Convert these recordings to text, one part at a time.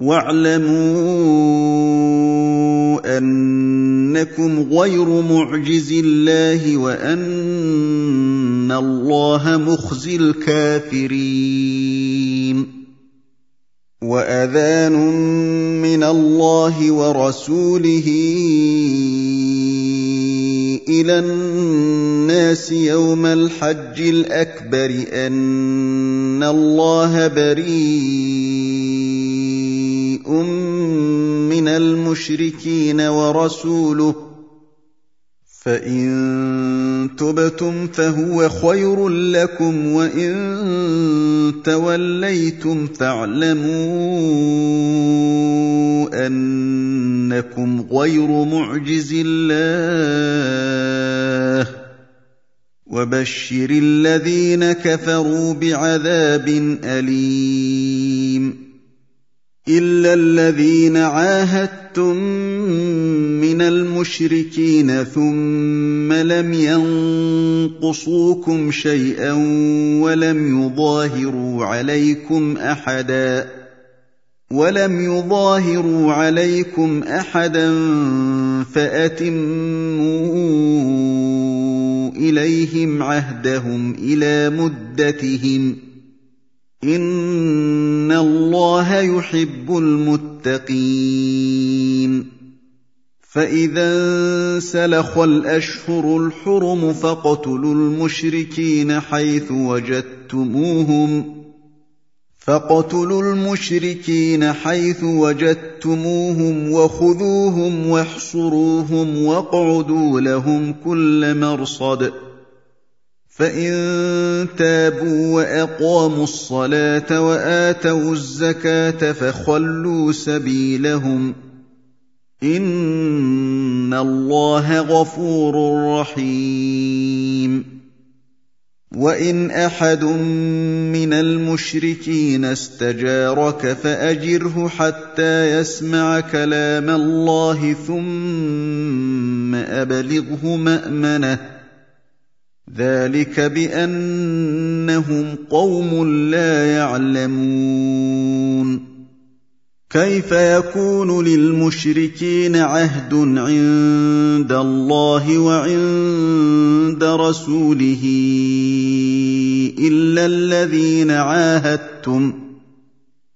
واعلموا أنكم غير معجز الله وأن الله مخزي الكافرين. وأذان من الله ورسوله إلى الناس يوم الحج الأكبر أن الله بريء من المشركين ورسوله فان تبتم فهو خير لكم وان توليتم فاعلموا انكم غير معجز الله وبشر الذين كفروا بعذاب اليم الا الذين عاهدتم من المشركين ثم لم ينقصوكم شيئا ولم يظاهروا عليكم احدا ولم يظاهروا عليكم احدا فاتموا اليهم عهدهم إلى مدتهم ان الله يحب المتقين فاذا انسلخ الاشهر الحرم فاقتلوا المشركين حيث وجدتموهم فاقتلوا المشركين حيث وجدتموهم وخذوهم واحصروهم واقعدوا لهم كل مرصد فان تابوا واقاموا الصلاه واتوا الزكاه فخلوا سبيلهم ان الله غفور رحيم. وان احد من المشركين استجارك فاجره حتى يسمع كلام الله ثم ابلغه مامنه ذلك بأنهم قوم لا يعلمون. كيف يكون للمشركين عهد عند الله وعند رسوله إلا الذين عاهدتم؟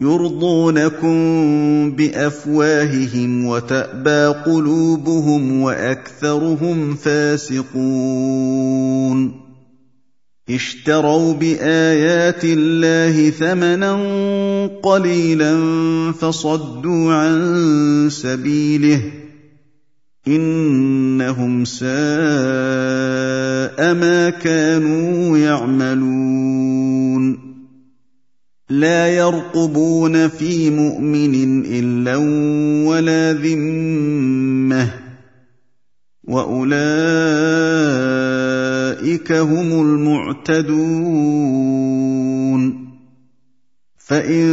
يرضونكم بأفواههم وتأبى قلوبهم وأكثرهم فاسقون. اشتروا بآيات الله ثمنا قليلا فصدوا عن سبيله إنهم ساء ما كانوا يعملون. لا يرقبون في مؤمن إلا ولا ذمة وأولئك هم المعتدون فإن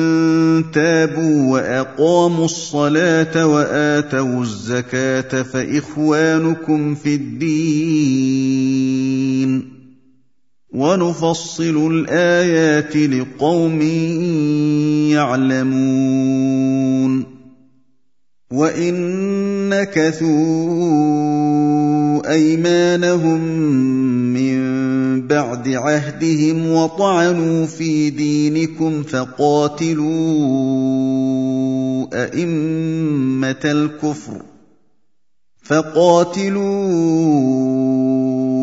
تابوا وأقاموا الصلاة وآتوا الزكاة فإخوانكم في الدين ونفصل الآيات لقوم يعلمون. وإن نكثوا أيمانهم من بعد عهدهم وطعنوا في دينكم فقاتلوا أئمة الكفر فقاتلوا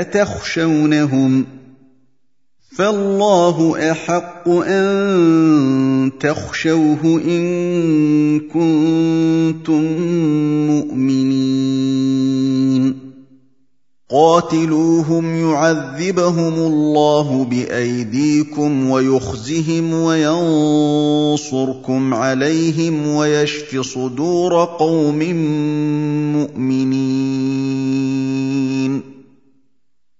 أتخشونهم فالله أحق أن تخشوه إن كنتم مؤمنين. قاتلوهم يعذبهم الله بأيديكم ويخزهم وينصركم عليهم ويشف صدور قوم مؤمنين.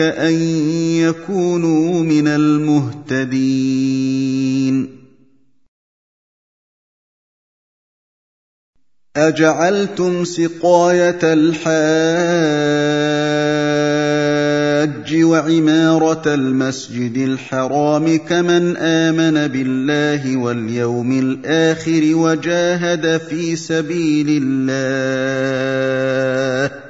أن يكونوا من المهتدين. أجعلتم سقاية الحاج وعمارة المسجد الحرام كمن آمن بالله واليوم الآخر وجاهد في سبيل الله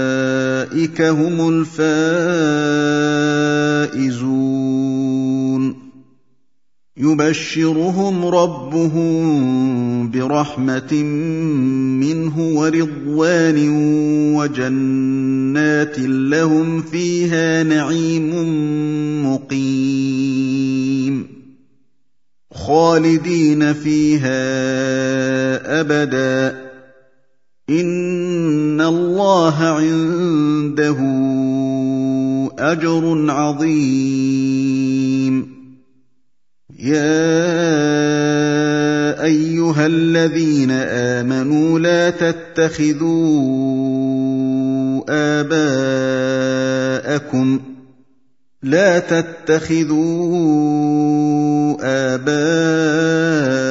هم الفائزون. يبشرهم ربهم برحمه منه ورضوان وجنات لهم فيها نعيم مقيم. خالدين فيها ابدا. ان الله عنده اجر عظيم. يا ايها الذين امنوا لا تتخذوا اباءكم لا تتخذوا اباءكم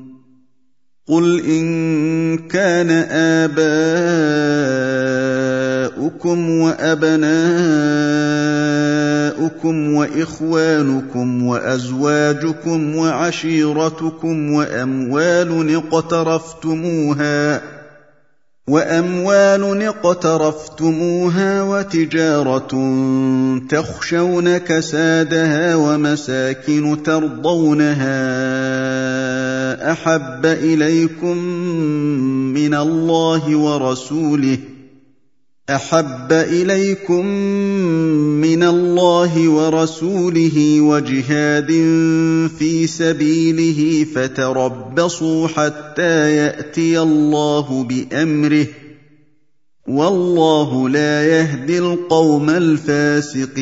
قل ان كان اباؤكم وابناؤكم واخوانكم وازواجكم وعشيرتكم واموال اقترفتموها واموال اقترفتموها وتجاره تخشون كسادها ومساكن ترضونها أحب إليكم من الله ورسوله. أحب إليكم من الله ورسوله وجهاد في سبيله فتربصوا حتى يأتي الله بأمره. والله لا يهدي القوم الفاسقين.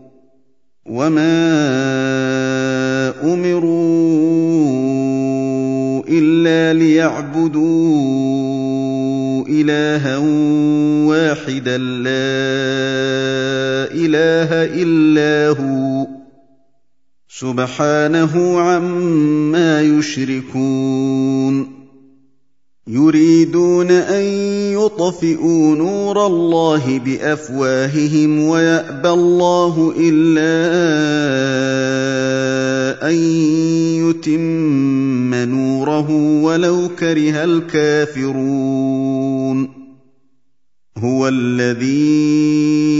وما امروا الا ليعبدوا الها واحدا لا اله الا هو سبحانه عما يشركون يريدون أن يطفئوا نور الله بأفواههم ويأبى الله إلا أن يتم نوره ولو كره الكافرون. هو الذي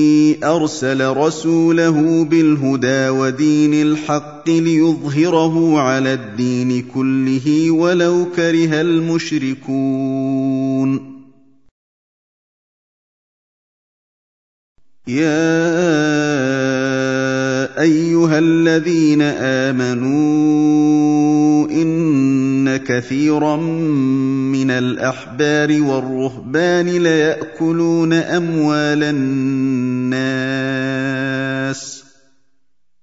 أرسل رسوله بالهدى ودين الحق ليظهره على الدين كله ولو كره المشركون. يا أيها الذين آمنوا إن كثيرا من الأحبار والرهبان ليأكلون أموال الناس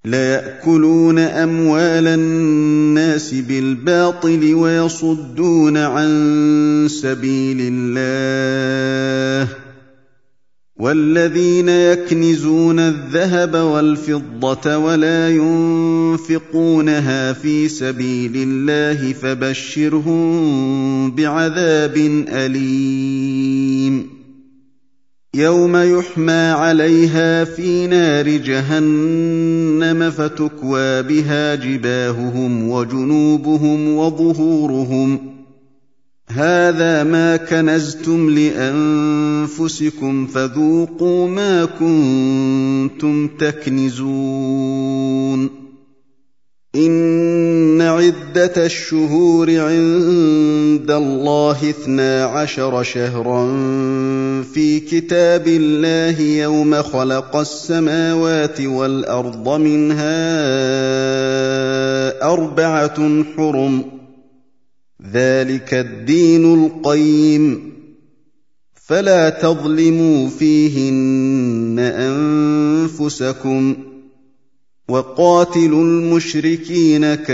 ليأكلون أموال الناس بالباطل ويصدون عن سبيل الله والذين يكنزون الذهب والفضة ولا ينفقونها في سبيل الله فبشرهم بعذاب أليم. يوم يحمى عليها في نار جهنم فتكوى بها جباههم وجنوبهم وظهورهم هذا ما كنزتم لأنفسكم فذوقوا ما كنتم تكنزون. إن عدة الشهور عند الله اثنا عشر شهرا في كتاب الله يوم خلق السماوات والأرض منها أربعة حرم ذلك الدين القيم. فلا تظلموا فيهن أنفسكم وقاتلوا المشركين كافة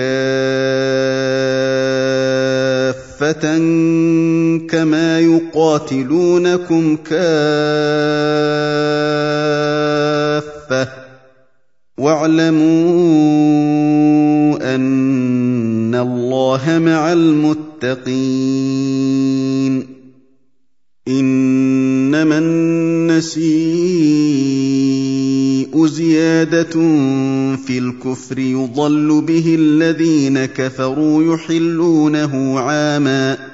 كما يقاتلونكم كافة. واعلموا أن الله مع المتقين. إنما النسيء زيادة في الكفر يضل به الذين كفروا يحلونه عاما.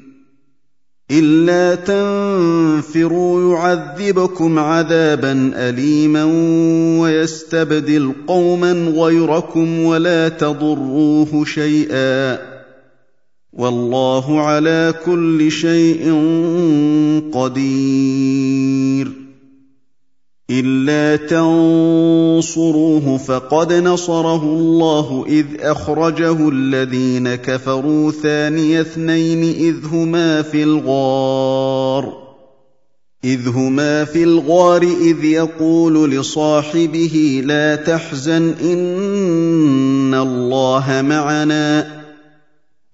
إلا تنفروا يعذبكم عذابا اليما ويستبدل قوما غيركم ولا تضروه شيئا والله على كل شيء قدير إلا تنصروه فقد نصره الله إذ أخرجه الذين كفروا ثاني اثنين إذ هما في الغار إذ هما في الغار إذ يقول لصاحبه لا تحزن إن الله معنا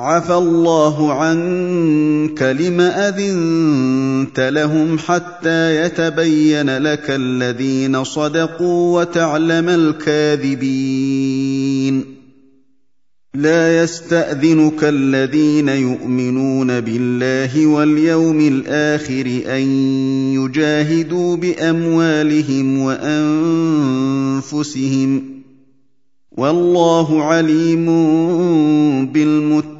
عفى الله عنك لم أذنت لهم حتى يتبين لك الذين صدقوا وتعلم الكاذبين. لا يستأذنك الذين يؤمنون بالله واليوم الآخر أن يجاهدوا بأموالهم وأنفسهم. والله عليم بالمتقين.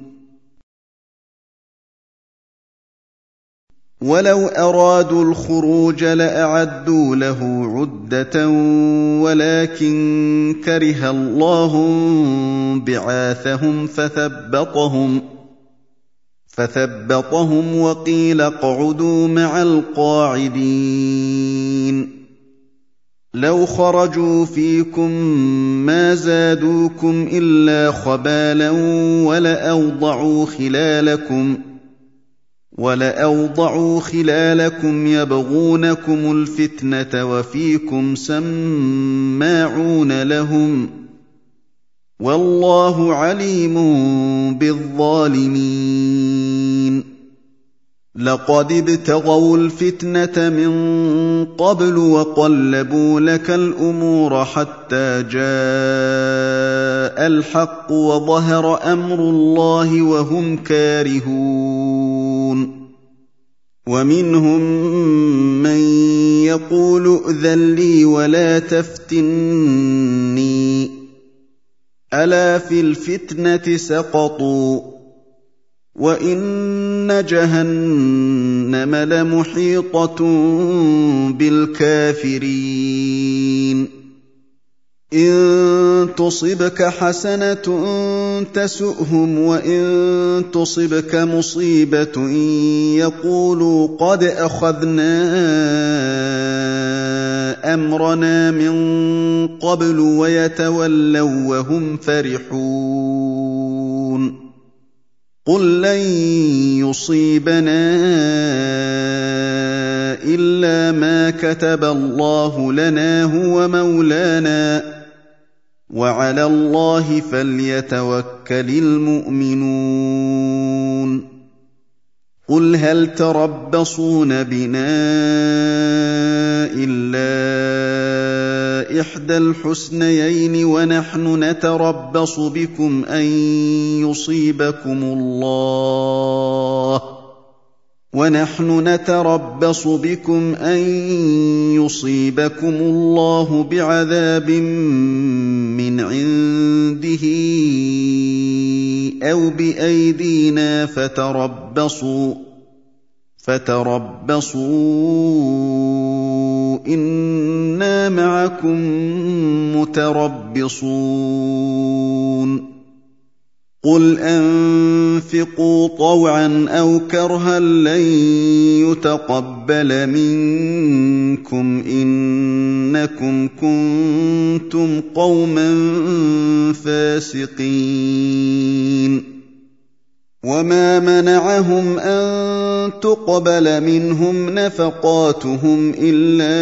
ولو ارادوا الخروج لاعدوا له عده ولكن كره الله بعاثهم فثبطهم فثبطهم وقيل اقعدوا مع القاعدين لو خرجوا فيكم ما زادوكم الا خبالا ولاوضعوا خلالكم ۖ ولأوضعوا خلالكم يبغونكم الفتنة وفيكم سماعون لهم والله عليم بالظالمين. لقد ابتغوا الفتنة من قبل وقلبوا لك الأمور حتى جاء الحق وظهر أمر الله وهم كارهون. ومنهم من يقول ائذن لي ولا تفتني ألا في الفتنة سقطوا وإن جهنم لمحيطة بالكافرين. إن تصبك حسنة تسؤهم وإن تصبك مصيبة يقولوا قد أخذنا أمرنا من قبل ويتولوا وهم فرحون. قل لن يصيبنا إلا ما كتب الله لنا هو مولانا. وعلى الله فليتوكل المؤمنون. قل هل تربصون بنا إلا إحدى الحسنيين ونحن نتربص بكم أن يصيبكم الله ونحن نتربص بكم أن يصيبكم الله بعذاب من عنده أو بأيدينا فتربصوا فتربصوا إنا معكم متربصون قل انفقوا طوعا أو كرها لن يتقبل منكم انكم كنتم قوما فاسقين وما منعهم ان تقبل منهم نفقاتهم الا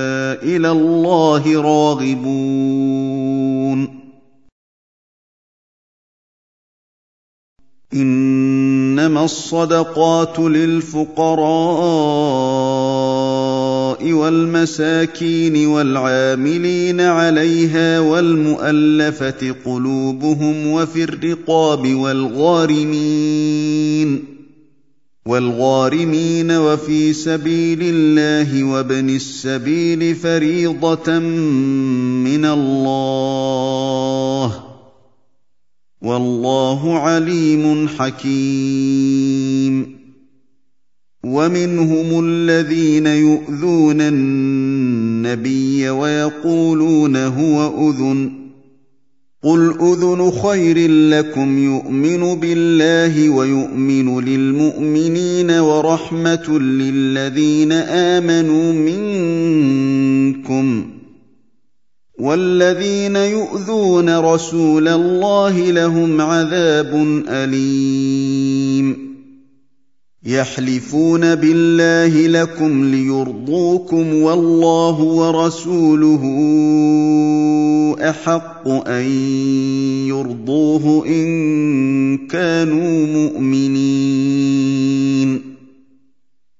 إلى الله راغبون. إنما الصدقات للفقراء والمساكين والعاملين عليها والمؤلفة قلوبهم وفي الرقاب والغارمين. والغارمين وفي سبيل الله وابن السبيل فريضة من الله. والله عليم حكيم. ومنهم الذين يؤذون النبي ويقولون هو أذن. قل اذن خير لكم يؤمن بالله ويؤمن للمؤمنين ورحمه للذين امنوا منكم والذين يؤذون رسول الله لهم عذاب اليم يحلفون بالله لكم ليرضوكم والله ورسوله أحق أن يرضوه إن كانوا مؤمنين.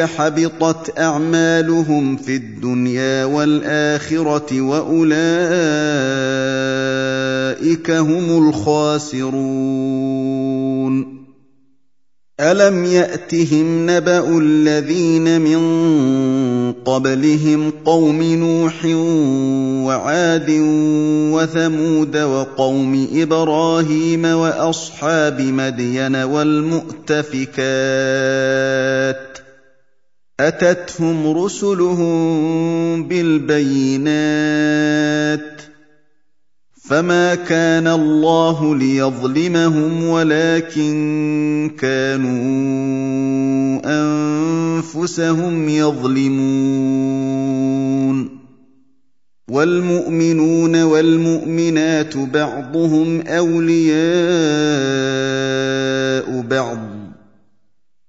حبطت أعمالهم في الدنيا والآخرة وأولئك هم الخاسرون. ألم يأتهم نبأ الذين من قبلهم قوم نوح وعاد وثمود وقوم إبراهيم وأصحاب مدين والمؤتفكات أتتهم رسلهم بالبينات فما كان الله ليظلمهم ولكن كانوا أنفسهم يظلمون والمؤمنون والمؤمنات بعضهم أولياء بعض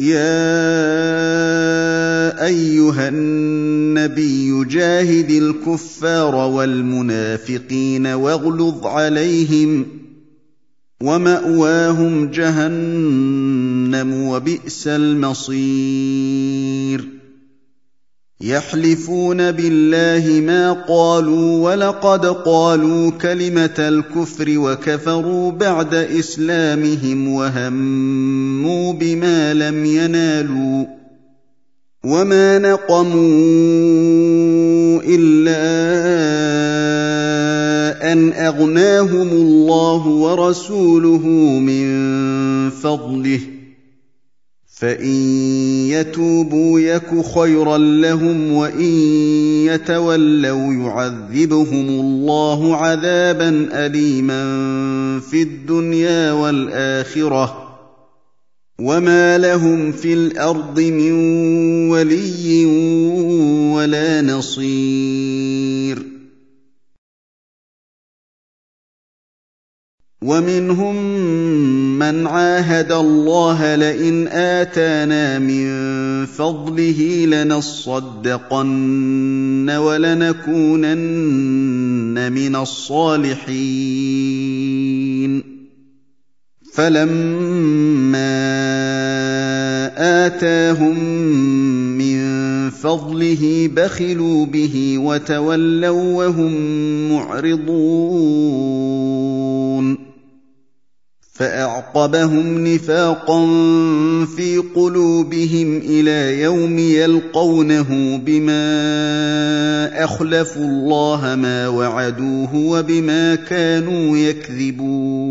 يا أيها النبي جاهد الكفار والمنافقين واغلظ عليهم ومأواهم جهنم وبئس المصير. يحلفون بالله ما قالوا ولقد قالوا كلمة الكفر وكفروا بعد إسلامهم وهموا بما لم ينالوا وما نقموا إلا أن أغناهم الله ورسوله من فضله فان يتوبوا يك خيرا لهم وان يتولوا يعذبهم الله عذابا اليما في الدنيا والاخره وما لهم في الأرض من ولي ولا نصير ومنهم من عاهد الله لئن آتانا من فضله لنصدقن ولنكونن من الصالحين. فلما آتاهم من فضله بخلوا به وتولوا وهم معرضون. فأعقبهم نفاقا في قلوبهم إلى يوم يلقونه بما أخلفوا الله ما وعدوه وبما كانوا يكذبون.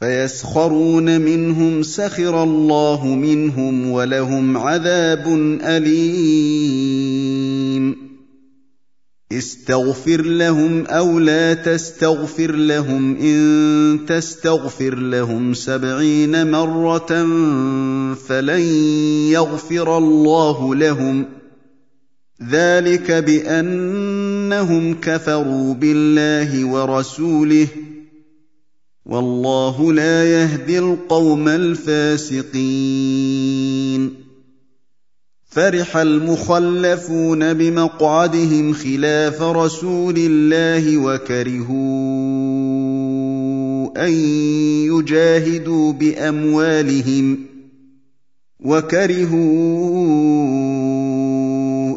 فيسخرون منهم سخر الله منهم ولهم عذاب أليم. استغفر لهم أو لا تستغفر لهم إن تستغفر لهم سبعين مرة فلن يغفر الله لهم. ذلك بأنهم كفروا بالله ورسوله والله لا يهدي القوم الفاسقين. فرح المخلفون بمقعدهم خلاف رسول الله وكرهوا أن يجاهدوا بأموالهم وكرهوا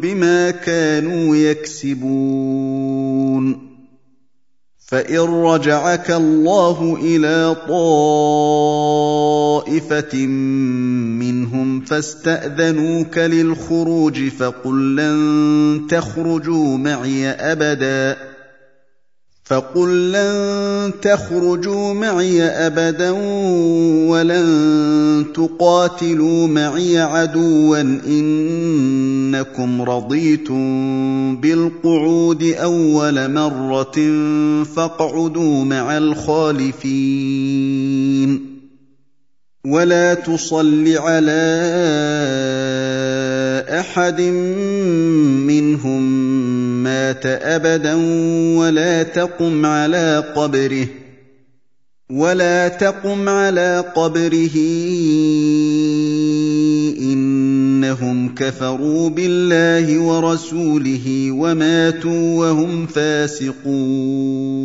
بما كانوا يكسبون فان رجعك الله إلى طائفه منهم فاستاذنوك للخروج فقل لن تخرجوا معي ابدا فقل لن تخرجوا معي ابدا ولن تقاتلوا معي عدوا انكم رضيتم بالقعود اول مره فاقعدوا مع الخالفين ولا تصل على أحد منهم مات أبدا ولا تقم على قبره ولا تقم على قبره إنهم كفروا بالله ورسوله وماتوا وهم فاسقون.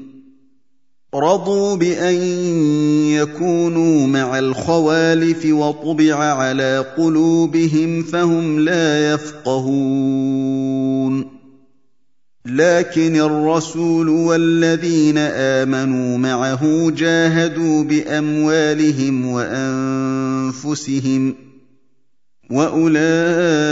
رضوا بان يكونوا مع الخوالف وطبع على قلوبهم فهم لا يفقهون لكن الرسول والذين امنوا معه جاهدوا باموالهم وانفسهم واولئك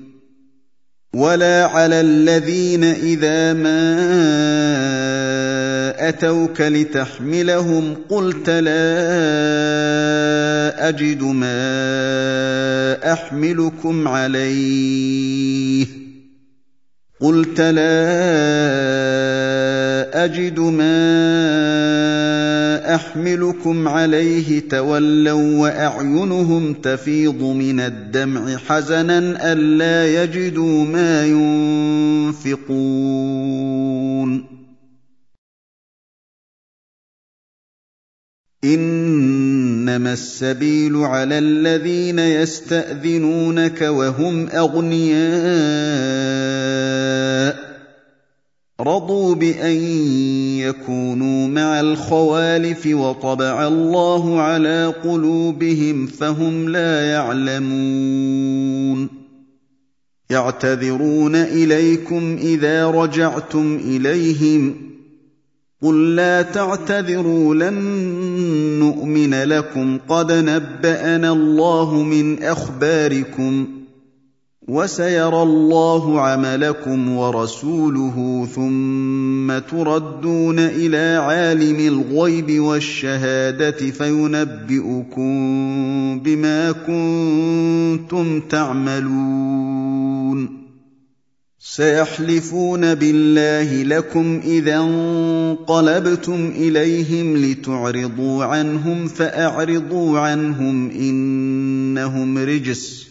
ولا على الذين اذا ما اتوك لتحملهم قلت لا اجد ما احملكم عليه قلت لا أجد ما أحملكم عليه تولوا وأعينهم تفيض من الدمع حزنا ألا يجدوا ما ينفقون. إنما السبيل على الذين يستأذنونك وهم أغنياء. رضوا بان يكونوا مع الخوالف وطبع الله على قلوبهم فهم لا يعلمون يعتذرون اليكم اذا رجعتم اليهم قل لا تعتذروا لن نؤمن لكم قد نبانا الله من اخباركم وسيرى الله عملكم ورسوله ثم تردون إلى عالم الغيب والشهادة فينبئكم بما كنتم تعملون. سيحلفون بالله لكم إذا انقلبتم إليهم لتعرضوا عنهم فأعرضوا عنهم إنهم رجس.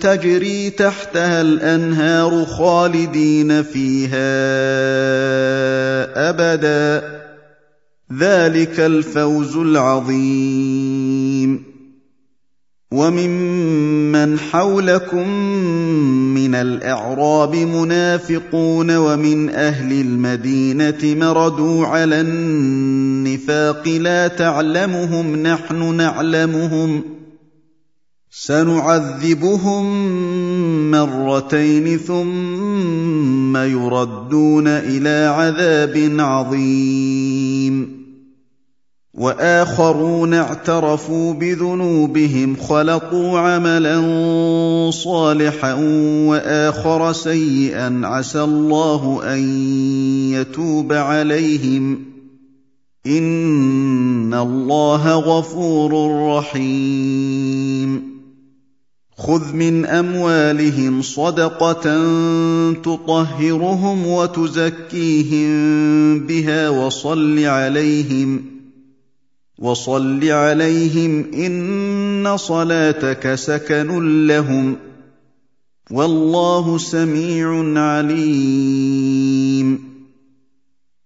تجري تحتها الأنهار خالدين فيها أبدا. ذلك الفوز العظيم. وممن حولكم من الأعراب منافقون ومن أهل المدينة مردوا على النفاق لا تعلمهم نحن نعلمهم. سنعذبهم مرتين ثم يردون إلى عذاب عظيم. وآخرون اعترفوا بذنوبهم خلطوا عملا صالحا وآخر سيئا. عسى الله أن يتوب عليهم. إن الله غفور رحيم. خذ من اموالهم صدقه تطهرهم وتزكيهم بها وصل عليهم وصل عليهم ان صلاتك سكن لهم والله سميع عليم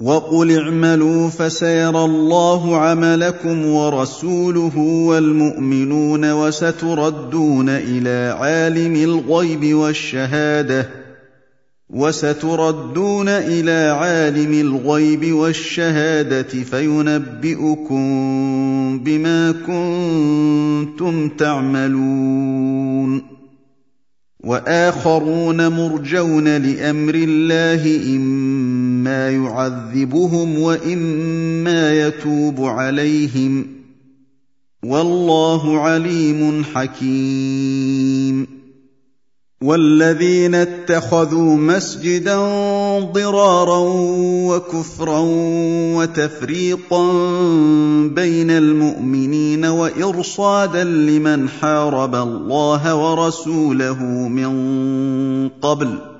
وقل اعملوا فسيرى الله عملكم ورسوله والمؤمنون وستردون إلى عالم الغيب والشهاده وستردون إلى عالم الغيب والشهاده فينبئكم بما كنتم تعملون واخرون مرجون لامر الله اما يعذبهم واما يتوب عليهم والله عليم حكيم والذين اتخذوا مسجدا ضرارا وكفرا وتفريقا بين المؤمنين وارصادا لمن حارب الله ورسوله من قبل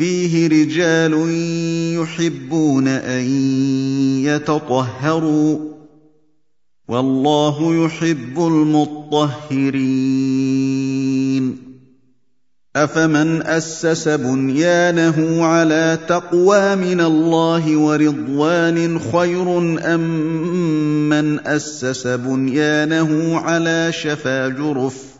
فيه رجال يحبون أن يتطهروا والله يحب المطهرين. أفمن أسس بنيانه على تقوى من الله ورضوان خير أم من أسس بنيانه على شفا جرف؟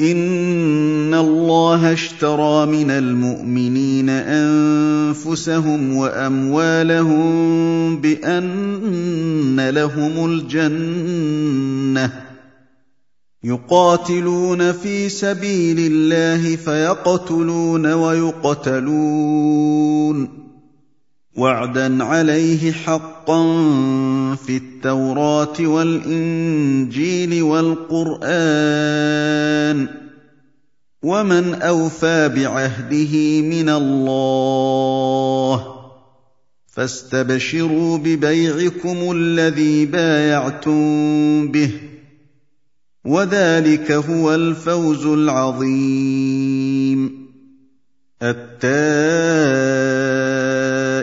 ان الله اشترى من المؤمنين انفسهم واموالهم بان لهم الجنه يقاتلون في سبيل الله فيقتلون ويقتلون وعدا عليه حقا في التوراه والانجيل والقران ومن اوفى بعهده من الله فاستبشروا ببيعكم الذي بايعتم به وذلك هو الفوز العظيم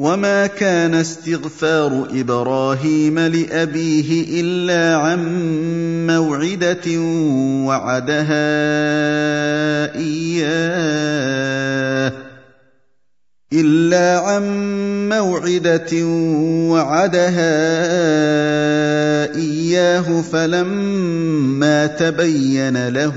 وما كان استغفار إبراهيم لابيه الا عن موعده وعدها اياه الا عن موعده وعدها اياه فلما تبين له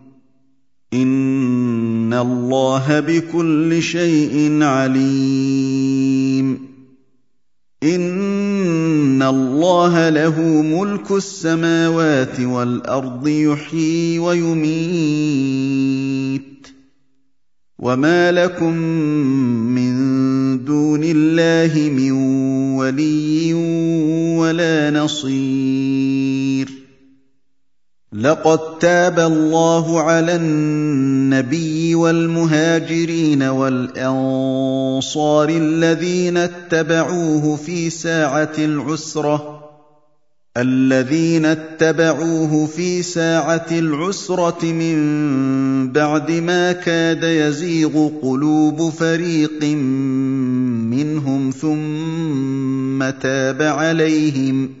ان الله بكل شيء عليم ان الله له ملك السماوات والارض يحيي ويميت وما لكم من دون الله من ولي ولا نصير لقد تاب الله على النبي والمهاجرين والأنصار الذين اتبعوه في ساعة العسرة الذين اتبعوه في ساعة العسرة من بعد ما كاد يزيغ قلوب فريق منهم ثم تاب عليهم.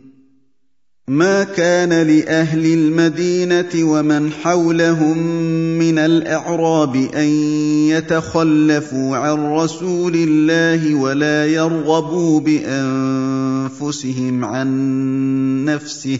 ما كان لأهل المدينة ومن حولهم من الإعراب أن يتخلفوا عن رسول الله ولا يرغبوا بأنفسهم عن نفسه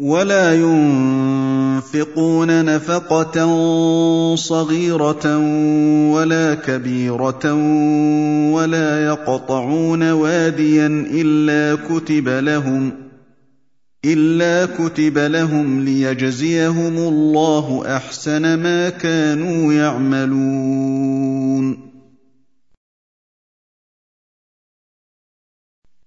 ولا ينفقون نفقة صغيرة ولا كبيرة ولا يقطعون واديا إلا كتب لهم إلا كتب لهم ليجزيهم الله أحسن ما كانوا يعملون.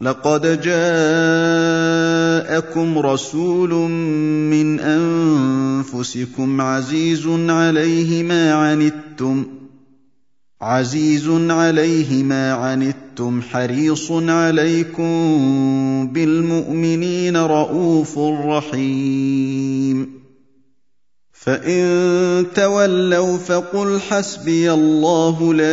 لقد جاءكم رسول من أنفسكم عزيز عليه ما عنتم عزيز عليه ما عنتم حريص عليكم بالمؤمنين رءوف رحيم. فان تولوا فقل حسبي الله لا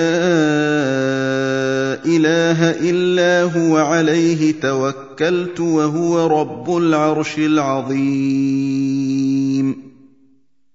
اله الا هو عليه توكلت وهو رب العرش العظيم